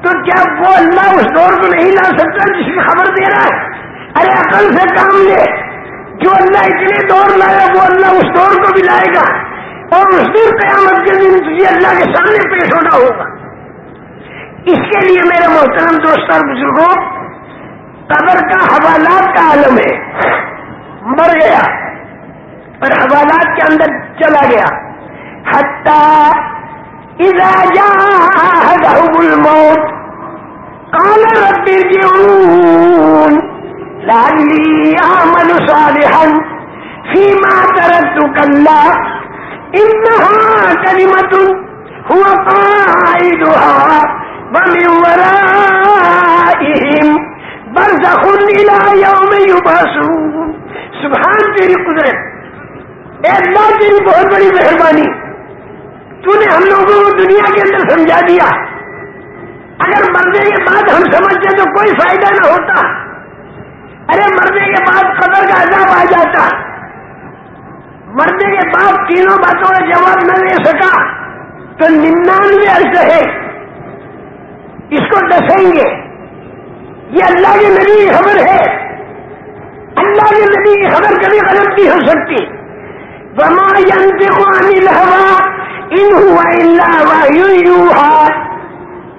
تو کیا وہ اللہ اس دور کو نہیں لا سکتا جس کی خبر دے رہا ہے؟ ارے عقل سے کام لے۔ جو اللہ اتنے دور لایا، وہ اللہ اس دور کو بھی لائے گا۔ اور اس دن قیامت کے دن تجھے اللہ کے سامنے پیش ہونا ہوگا۔ اس کے لیے میرے محترم دوست اور بزرگوں، قبر کا حوالات کا عالم ہے۔ مر گیا اور حوالات کے اندر چلا گیا۔ اذا جاء الموت، قال رب ارجعون۔ لعلي أعمل صالحا فيما تركت كلا إنها كلمة هو قائدها ومن ورائهم برزخ إلى يوم يبعثون سبحان تیری قدرت، اے اللہ تیری بہت بڑی مہربانی تو نے ہم لوگوں کو دنیا کے اندر سمجھا دیا۔ اگر مرنے کے بعد ہم سمجھتے تو کوئی فائدہ نہ ہوتا۔ ارے مرنے کے بعد قبر کا عذاب آ جاتا۔ مرنے کے بعد تینوں باتوں کا جواب نہ دے سکا۔ تو ننانوے عرص ہے اس کو دسیں گے۔ یہ اللہ کے نبی کی خبر ہے۔ اللہ کے نبی کی خبر کبھی غلط نہیں ہو سکتی۔ وما انل ہوا ان ہوا اللہ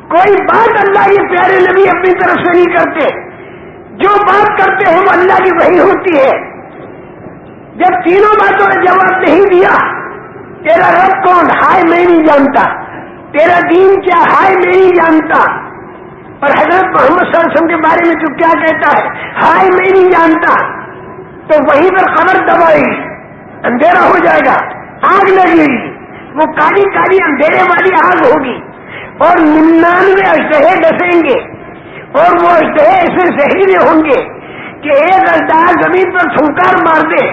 کوئی بات اللہ کے پیارے نبی اپنی طرف سے نہیں کرتے۔ جو بات کرتے ہیں وہ اللہ کی وہی ہوتی ہے۔ جب تینوں باتوں نے جواب نہیں دیا، تیرا رب کون؟ ہائے، میں نہیں جانتا۔ تیرا دین کیا؟ ہائے، میں نہیں جانتا۔ اور حضرت محمد صلی اللہ علیہ وسلم کے بارے میں تو کیا کہتا ہے؟ ہائے، میں نہیں جانتا۔ تو وہیں پر خبر دبائے گی اندھیرا ہو جائے گا، آگ لگے گی۔ وہ کالی کالی اندھیرے والی آگ ہوگی۔ اور ننانوے اشتہے ڈسیں گے۔ اور وہ اشتہے ایسے زہریلے ہوں گے کہ ایک اشدار زمین پر پھنکار مار دے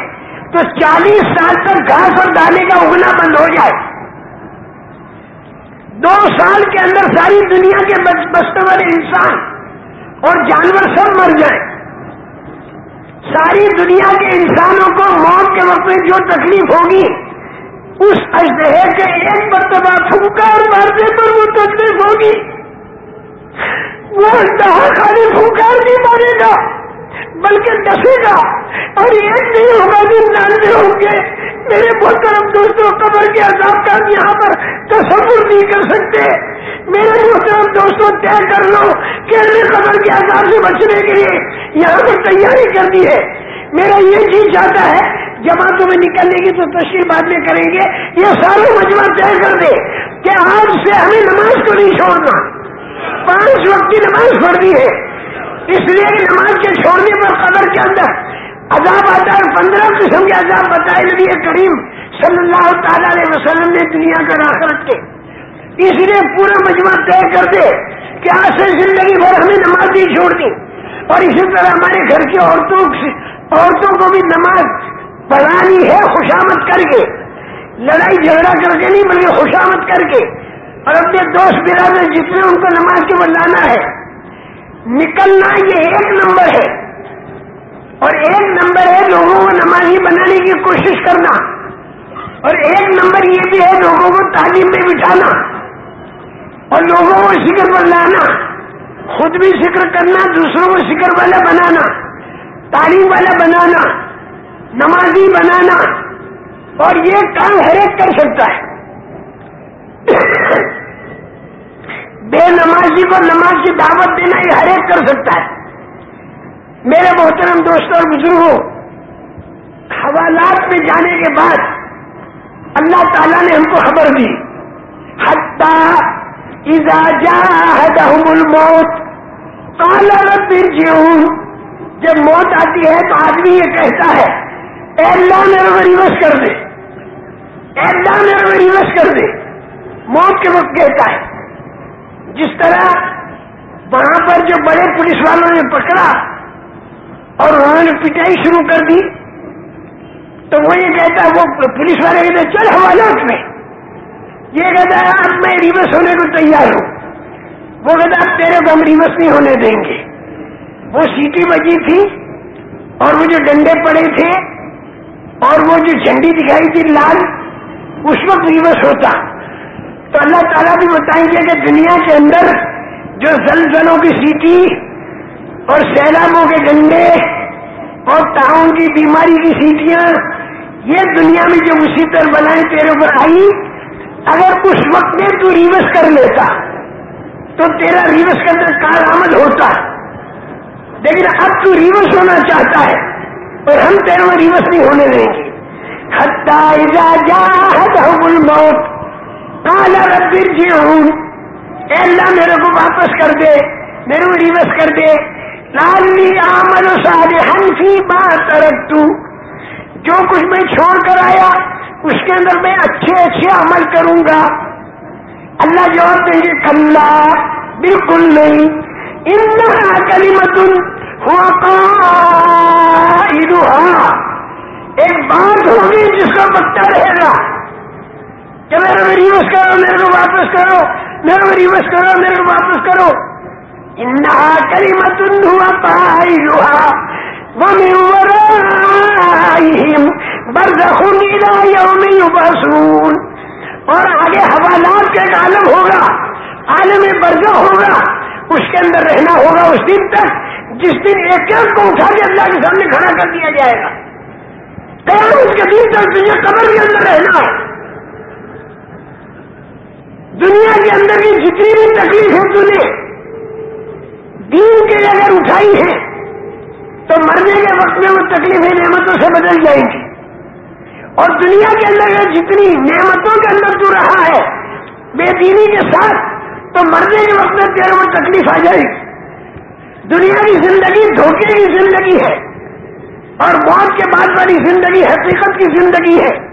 تو چالیس سال تک گھاس اور دانے کا اگنا بند ہو جائے۔ دو سال کے اندر ساری دنیا کے بستے والے انسان اور جانور سب مر جائیں۔ ساری دنیا کے انسانوں کو موت کے وقت میں جو تکلیف ہوگی، اس اجدہ کے ایک مرتبہ پھنکار مارنے پر وہ تکلیف ہوگی۔ وہ اجدہ خالی پھنکار نہیں مارے گا، بلکہ ڈسے گا۔ اور ایک نہیں ہوگا ننانوے ہوں گے۔ میرے محترم دوستوں قبر کے عذاب کا یہاں پر تصور نہیں کر سکتے۔ میرے محترم دوستوں طے کر لو کہ قبر کے عذاب سے بچنے کے لیے یہاں پر تیاری کر دی ہے۔ میرا یہ چیز چاہتا ہے، جماعتوں میں نکلنے کی تو تشریح بعد میں کریں گے۔ یہ سارے مجمع طے کر دے کہ آج سے ہمیں نماز کو نہیں چھوڑنا۔ پانچ وقت کی نماز پڑھ دی ہے۔ اس لیے کہ نماز کے چھوڑنے پر قبر کے اندر عذاب آتا ہے۔ پندرہ قسم کے عذاب بتائے نبی کریم صلی اللہ تعالی علیہ وسلم نے دنیا کا راہ رکھے اس لیے پورا مجمع طے کر دے کہ آج سے زندگی بھر ہمیں نماز نہیں چھوڑ دی اور اسی طرح ہمارے گھر کی عورتوں عورتوں کو بھی نماز پڑھانی ہے خوشامد کر کے۔ لڑائی جھگڑا کر کے نہیں، بلکہ خوشامد کر کے۔ اور اپنے دوست برادر جتنے ان کو نماز کے لانا ہے، نکلنا یہ ایک نمبر ہے۔ اور ایک نمبر ہے لوگوں کو نمازی بنانے کی کوشش کرنا۔ اور ایک نمبر یہ بھی ہے لوگوں کو تعلیم میں بٹھانا۔ اور لوگوں کو شکر پر لانا۔ خود بھی فکر کرنا، دوسروں کو شکر والا بنانا۔ تعلیم والا بنانا۔ نمازی بنانا۔ اور یہ کام ہر ایک کر سکتا ہے۔ بے نمازی کو نماز کی دعوت دینا یہ ہر ایک کر سکتا ہے۔ میرے محترم دوستوں اور بزرگوں، حوالات میں جانے کے بعد اللہ تعالیٰ نے ہم کو خبر دی۔ الموت پھر جیوں جب موت آتی ہے تو آدمی یہ کہتا ہے، اے اللہ میرے کو ریورس کر دے۔ اے اللہ میرے کو ریورس کر دے۔ موت کے وقت کہتا ہے۔ جس طرح وہاں پر جو بڑے پولیس والوں نے پکڑا اور انہوں نے پٹائی شروع کر دی، تو وہ یہ کہتا ہے، وہ پولیس والے کہتے چل حوالات میں۔ یہ کہتا ہے، اب میں ریورس ہونے کو تیار ہوں۔ وہ کہتا اب تیرے کو ہم ریورس نہیں ہونے دیں گے۔ وہ سیٹی بجی تھی اور وہ جو ڈنڈے پڑے تھے اور وہ جو جھنڈی دکھائی تھی لال، اس وقت ریورس ہوتا۔ تو اللہ تعالیٰ بھی بتائیں گے کہ دنیا کے اندر جو زلزلوں کی سیٹی اور سیلابوں کے گنڈے اور تعاون کی بیماری کی سیٹیاں، یہ دنیا میں جو مصیبت بنائے تیرے اوپر آئی، اگر اس وقت میں تو ریوس کر لیتا، تو تیرا ریوس کے اندر کارآمد ہوتا۔ لیکن اب تو ریوس ہونا چاہتا ہے اور ہم تیرے میں ریوس نہیں ہونے دیں گے۔ الموت کالا ربر جی ہوں اللہ میرے کو واپس کر دے، میرے کو ریورس کر دے۔ لالی آمد سارے ہنسی بات رکھ جو کچھ میں چھوڑ کر آیا، اس کے اندر میں اچھے اچھے عمل کروں گا۔ اللہ جواب دیں گے کلّا بالکل نہیں۔ ان کلی متن ہوا ایک بات ہوگی جس کا پتا رہے گا۔ کہ میرے کو ریوس کرو، میرے کو واپس کرو۔ میرے کو ریوس کرو، میرے کو واپس کرو۔ کری مت ہوا پائی لوہا اور آگے حوالات کا ایک عالم ہوگا، عالم برزہ ہوگا، اس کے اندر رہنا ہوگا اس دن تک، جس دن ایک ایک کو اٹھا کے اللہ کے سامنے کھڑا کر دیا جائے گا۔ اس کے دن تک تجھے قبر کے اندر رہنا ہے۔ دنیا کے اندر کی جتنی بھی تکلیف ہے نے دین کے اگر اٹھائی ہے، تو مرنے کے وقت میں وہ تکلیفیں نعمتوں سے بدل جائیں گی۔ اور دنیا کے اندر جتنی نعمتوں کے اندر تو رہا ہے، بے دینی کے ساتھ، تو مرنے کے وقت میں تیرے وہ تکلیف آ جائے گی۔ دنیا کی زندگی دھوکے کی زندگی ہے، اور موت کے بعد والی زندگی حقیقت کی زندگی ہے۔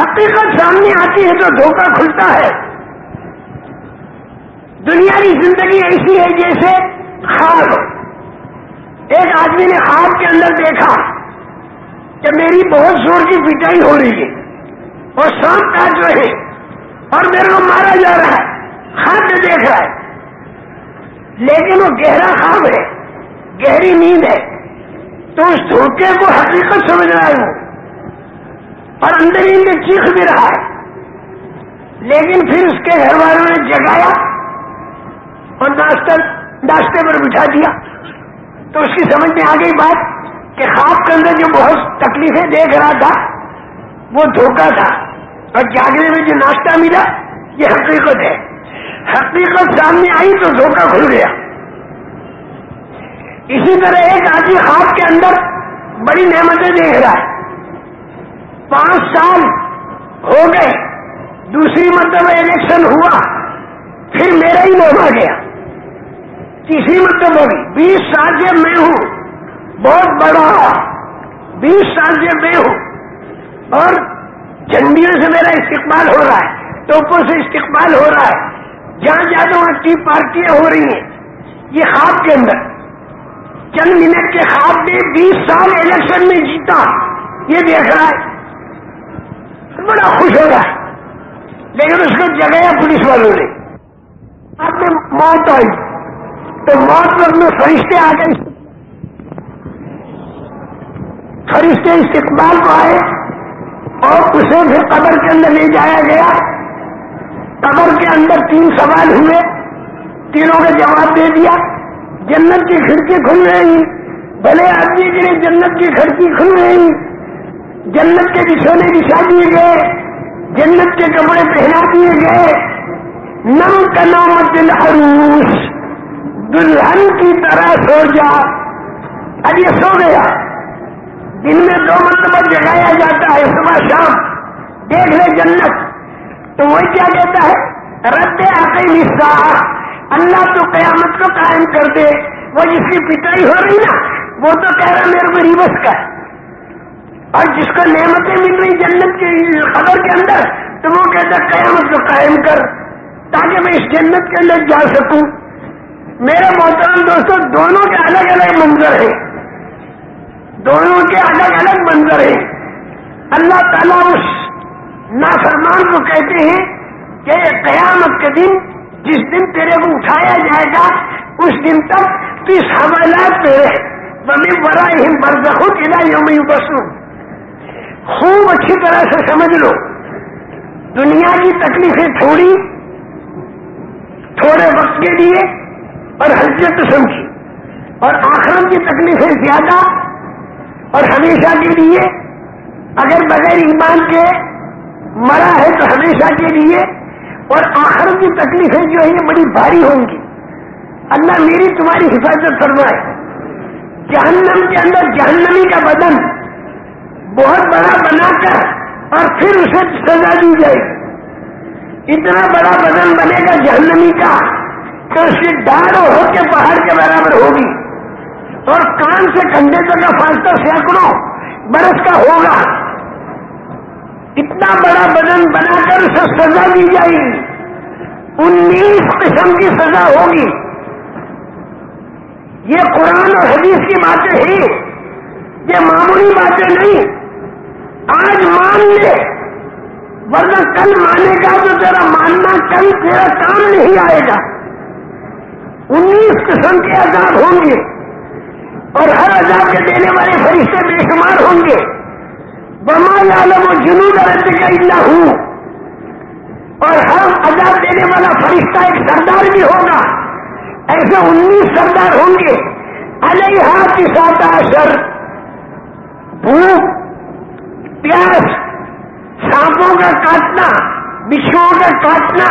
حقیقت سامنے آتی ہے تو دھوکہ کھلتا ہے۔ دنیا کی زندگی ایسی ہے جیسے خواب ایک آدمی نے خواب کے اندر دیکھا کہ میری بہت زور کی پٹائی ہو رہی ہے اور سانپ کاٹ رہے اور میرے کو مارا جا رہا ہے خواب میں دیکھ رہا ہے۔ لیکن وہ گہرا خواب ہے، گہری نیند ہے۔ تو اس دھوکے کو حقیقت سمجھ رہا ہے اور اندر ہی میں چیخ بھی رہا ہے۔ لیکن پھر اس کے گھر والوں نے جگایا اور ناشتہ ناشتے پر بٹھا دیا۔ تو اس کی سمجھ میں آ گئی بات کہ خواب کے اندر جو بہت تکلیفیں دیکھ رہا تھا، وہ دھوکہ تھا۔ اور جاگنے میں جو ناشتہ ملا، یہ حقیقت ہے۔ حقیقت سامنے آئی تو دھوکہ کھل گیا۔ اسی طرح ایک آدمی خواب کے اندر بڑی نعمتیں دیکھ رہا ہے۔ پانچ سال ہو گئے، دوسری مرتبہ الیکشن ہوا، پھر میرا ہی نام آ گیا۔ تیسری مرتبہ ہوگی بیس سال سے میں ہوں، بہت بڑا بیس سال سے میں ہوں، اور جھنڈیوں سے میرا استقبال ہو رہا ہے توپوں سے استقبال ہو رہا ہے۔ جہاں جاتا وہاں کی پارٹیاں ہو رہی ہیں، یہ خواب کے اندر۔ چند منٹ کے خواب میں بیس سال الیکشن میں جیتا۔ یہ دیکھ رہا ہے۔ بڑا خوش ہو رہا ہے لیکن اس کو جگایا پولیس والوں نے۔ آپ میں موت آئی۔ تو موت پر میں فرشتے آ گئے۔ فرشتے استقبال کو آئے اور اسے پھر قبر کے اندر لے جایا گیا۔ قبر کے اندر تین سوال ہوئے۔ تینوں کا جواب دے دیا۔ جنت کی کھڑکی کھل رہی۔ بھلے آدمی کے لیے جنت کی کھڑکی کھل رہی۔ جنت کے بچھونے بچھا دیے گئے جنت کے کپڑے پہنا دیے گئے۔ نم کا نام دل عروس۔ دلہن کی طرح سو جا۔ اب یہ سو گیا۔ دن میں دو مرتبہ جگایا جاتا ہے، صبح شام۔ دیکھ لے جنت۔ تو وہ کیا کہتا ہے؟ رد آئی حصہ اللہ تو قیامت کو قائم کر دے۔ وہ جس کی پٹائی ہو رہی نا، وہ تو کہہ رہا میرے کو ریوس کا ہے اور جس کو نعمتیں مل رہی جنت کی خبر کے اندر، تو وہ کہتا قیامت کو قائم کر، تاکہ میں اس جنت کے اندر جا سکوں۔ میرے محترم دوستوں دونوں کے الگ الگ منظر ہیں۔ دونوں کے الگ الگ منظر ہیں۔ اللہ تعالیٰ اس نافرمان کو کہتے ہیں کہ قیامت کے دن، جس دن تیرے کو اٹھایا جائے گا، اس دن تک کس حوالات پہ رہے بمی برا ہی برزخو قلعہ یوم بسو خوب اچھی طرح سے سمجھ لو۔ دنیا کی تکلیفیں تھوڑی، تھوڑے وقت کے لیے اور حیثیت سمجھی اور آخرت کی تکلیفیں زیادہ اور ہمیشہ کے لیے۔ اگر بغیر ایمان کے مرا ہے تو ہمیشہ کے لیے۔ اور آخر کی تکلیفیں جو ہے یہ بڑی بھاری ہوں گی۔ اللہ میری تمہاری حفاظت فرمائے۔ جہنم کے اندر جہنمی کا بدن بہت بڑا بنا کر اور پھر اسے سزا دی جائے۔ گی اتنا بڑا بدن بنے گا جہنمی کا تو اس کی ڈال ہو کے پہاڑ کے برابر ہوگی۔ اور کان سے کنڈے تک کا فاصلہ سینکڑوں برس کا ہوگا۔ اتنا بڑا بدن بنا کر اسے سزا دی جائے۔ گی انیس قسم کی سزا ہوگی۔ یہ قرآن اور حدیث کی باتیں ہی یہ معمولی باتیں نہیں۔ آج مان لے، ورنہ کل مانے گا تو تیرا ماننا کل تیرا کام نہیں آئے گا۔ انیس قسم کے عذاب ہوں گے اور ہر عذاب کے دینے والے فرشتے بے شمار ہوں گے۔ بما عالم و جنوب رد کا اللہ ہوں اور ہر عذاب دینے والا فرشتہ ایک سردار بھی ہوگا۔ ایسے انیس سردار ہوں گے۔ علیہ ہاتھ کی سات سر بھوک پیاس، سانپوں کا کاٹنا بچھو کا کاٹنا،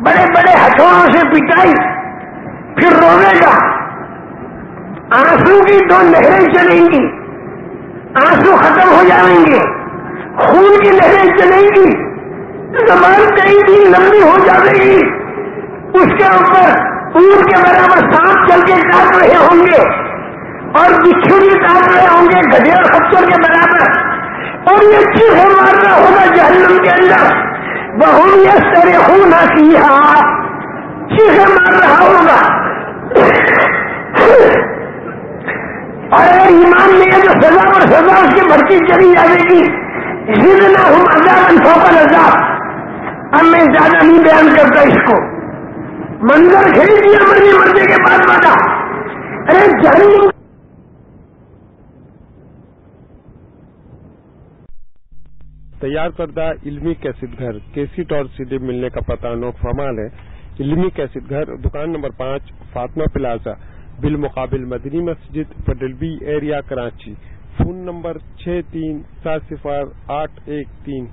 بڑے بڑے ہتھوڑوں سے پٹائی، پھر روے گا۔ آنسو کی دو نہریں چلیں گی، آنسو ختم ہو جائیں گے، خون کی لہریں چلیں گی، زبان کئی دن لمبی ہو جائے گی۔ اس کے اوپر پور کے برابر سانپ چل کے کاٹ رہے ہوں گے اور بچھو بھی کاٹ رہے ہوں گے گدے اور خچر کے برابر۔ اور یہ چیزیں مارنا ہوگا جہنم کے اندر۔ بہت یہ سرے ہوں نہ کیا؟ چیخے مار رہا ہوگا اور اگر ایمان نہیں ہے تو سزا اور سزا اس کی بھرتی چلی جائے گی۔ اسی نہ ہم ہزار فوکل ہزار اب میں زیادہ نہیں بیان کرتا اس کو۔ منظر خرید دیا مرنے مرنے کے بعد بتا ارے، جہنم تیار کردہ علمی کیسٹ گھر کیسٹ اور سیڈی ملنے کا پتہ نوک فرمال ہے۔ علمی کیسٹ گھر، دکان نمبر پانچ، فاطمہ پلازا، بالمقابل مدنی مسجد federal B area, Karachi. Phone number چھ تین، سات صفر آٹھ ایک تین۔